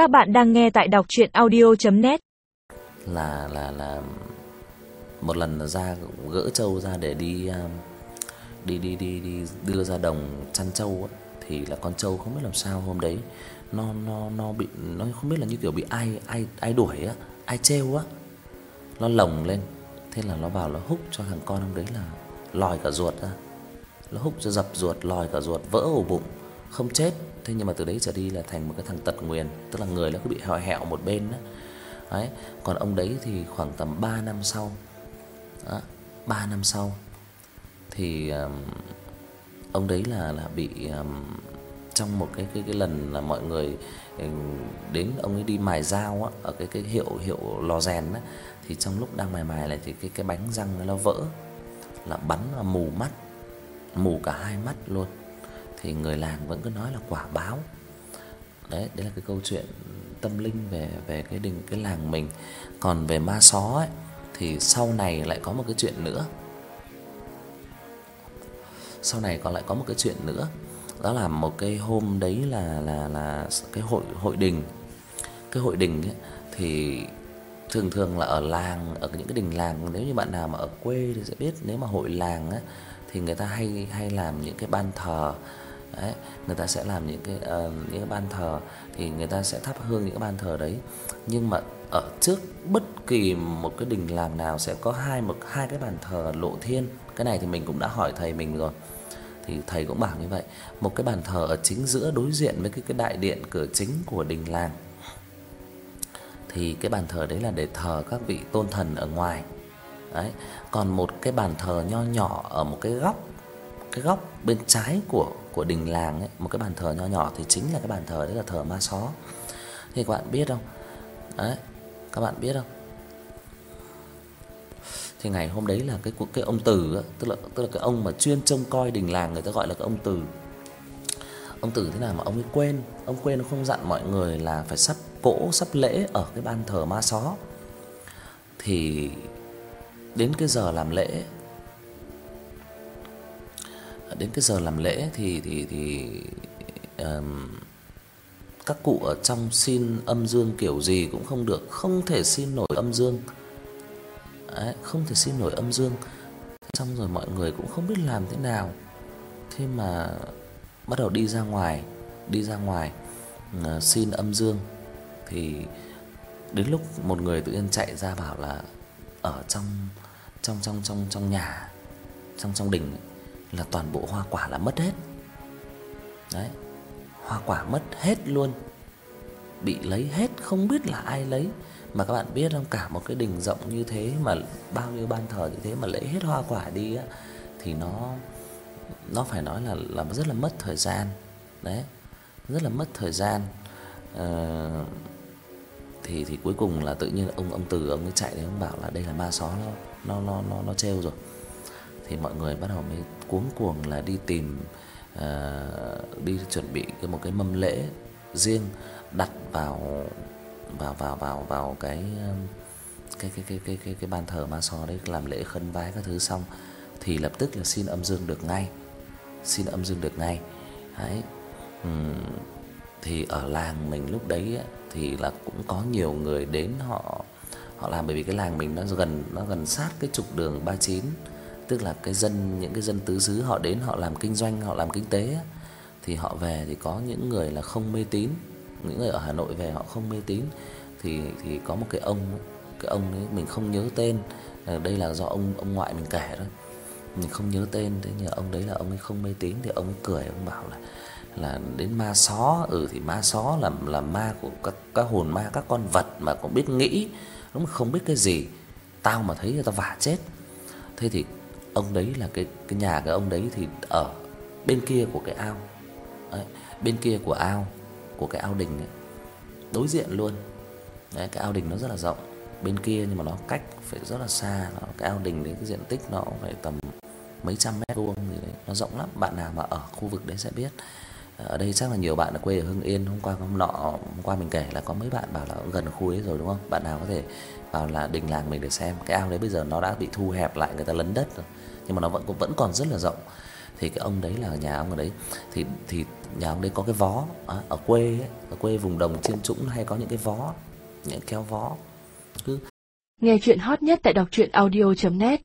Các bạn đang nghe tại đọc audio net là là là một lần ra gỡ trâu ra để đi um, đi đi đi đi đưa ra đồng chăn trâu á thì là con trâu không biết làm sao hôm đấy nó nó nó bị nó không biết là như kiểu bị ai ai ai đuổi á, ai trêu á. Nó lồng lên, thế là nó vào nó húc cho thằng con hôm đấy là lòi cả ruột ra. Nó húc cho dập ruột, lòi cả ruột, vỡ ổ bụng, không chết. Thế nhưng mà từ đấy trở đi là thành một cái thằng tật nguyền, tức là người nó cứ bị hẹo hẹo một bên đó, Đấy, còn ông đấy thì khoảng tầm 3 năm sau. Đó, 3 năm sau thì um, ông đấy là là bị um, trong một cái cái cái lần là mọi người ừ, đến ông ấy đi mài dao á ở cái cái hiệu hiệu lò rèn á thì trong lúc đang mài mài lại thì cái cái bánh răng nó vỡ là bắn vào mù mắt mù cả hai mắt luôn thì người làng vẫn cứ nói là quả báo đấy đấy là cái câu chuyện tâm linh về về cái đình cái làng mình còn về ma só ấy thì sau này lại có một cái chuyện nữa sau này còn lại có một cái chuyện nữa đó là một cái hôm đấy là là là cái hội hội đình. Cái hội đình ấy thì thường thường là ở làng, ở những cái đình làng nếu như bạn nào mà ở quê thì sẽ biết nếu mà hội làng á thì người ta hay hay làm những cái ban thờ. Đấy, người ta sẽ làm những cái uh, những cái ban thờ thì người ta sẽ thắp hương những cái ban thờ đấy. Nhưng mà ở trước bất kỳ một cái đình làng nào sẽ có hai một hai cái bàn thờ lộ thiên. Cái này thì mình cũng đã hỏi thầy mình rồi thì thầy cũng bảo như vậy, một cái bàn thờ ở chính giữa đối diện với cái cái đại điện cửa chính của đình làng. Thì cái bàn thờ đấy là để thờ các vị tôn thần ở ngoài. Đấy, còn một cái bàn thờ nho nhỏ ở một cái góc cái góc bên trái của của đình làng ấy, một cái bàn thờ nho nhỏ thì chính là cái bàn thờ đấy là thờ ma só. Thì các bạn biết không? Đấy, các bạn biết không? Thì ngày hôm đấy là cái cái ông tử á, tức là tức là cái ông mà chuyên trông coi đình làng người ta gọi là cái ông tử, Ông tử thế nào mà ông ấy quên, ông quên không dặn mọi người là phải sắp cỗ sắp lễ ở cái bàn thờ ma só. Thì đến cái giờ làm lễ đến cái giờ làm lễ thì thì thì um, các cụ ở trong xin âm dương kiểu gì cũng không được, không thể xin nổi âm dương Đấy, không thể xin nổi âm dương. Xong rồi mọi người cũng không biết làm thế nào. Thế mà bắt đầu đi ra ngoài, đi ra ngoài uh, xin âm dương thì đến lúc một người tự nhiên chạy ra bảo là ở trong trong trong trong trong nhà, trong trong đình là toàn bộ hoa quả là mất hết. Đấy. Hoa quả mất hết luôn. Bị lấy hết không biết là ai lấy mà các bạn biết không, cả một cái đình rộng như thế mà bao nhiêu ban thờ như thế mà lấy hết hoa quả đi á thì nó nó phải nói là là rất là mất thời gian. Đấy. Rất là mất thời gian. Ờ thì thì cuối cùng là tự nhiên ông ông Từ ông ấy chạy đến ông bảo là đây là ma só nó nó nó nó nó trêu rồi. Thì mọi người bắt đầu mới cuống cuồng là đi tìm uh, đi chuẩn bị cái một cái mâm lễ riêng đặt vào vào vào vào vào cái cái cái cái cái cái cái bàn thờ ma so đấy làm lễ khấn vái các thứ xong thì lập tức là xin âm dương được ngay. Xin âm dương được ngay. Đấy. Ừm thì ở làng mình lúc đấy ấy, thì là cũng có nhiều người đến họ họ làm bởi vì cái làng mình nó gần nó gần sát cái trục đường 39, tức là cái dân những cái dân tứ xứ họ đến họ làm kinh doanh, họ làm kinh tế thì họ về thì có những người là không mê tín những người ở Hà Nội về họ không mê tín thì thì có một cái ông cái ông ấy mình không nhớ tên, ờ, đây là do ông ông ngoại mình kể đó. Mình không nhớ tên thế nhưng ông đấy là ông ấy không mê tín thì ông ấy cười ông bảo là là đến ma só, ừ thì ma só là là ma của các các hồn ma các con vật mà cũng biết nghĩ, nó không biết cái gì. Tao mà thấy người ta vả chết. Thế thì ông đấy là cái cái nhà cái ông đấy thì ở bên kia của cái ao. Đấy, bên kia của ao của cái ao đình ấy. Đối diện luôn. Đấy cái ao đình nó rất là rộng, bên kia nhưng mà nó cách phải rất là xa, nó cái ao đình đấy cái diện tích nó phải tầm mấy trăm mét vuông gì đấy, nó rộng lắm, bạn nào mà ở khu vực đấy sẽ biết. Ở đây chắc là nhiều bạn ở quê ở Hưng Yên, hôm qua hôm nọ hôm qua mình kể là có mấy bạn bảo là gần khu ấy rồi đúng không? Bạn nào có thể vào là đình làng mình để xem. Cái ao đấy bây giờ nó đã bị thu hẹp lại, người ta lấn đất rồi. Nhưng mà nó vẫn vẫn còn rất là rộng. thì cái ông đấy là nhà ông ở đấy thì thì nhà ông đấy có cái vó à, ở quê ấy, ở quê vùng đồng chiêm trũng hay có những cái vó những kéo vó cứ Nghe chuyện hot nhất tại đọc truyện audio net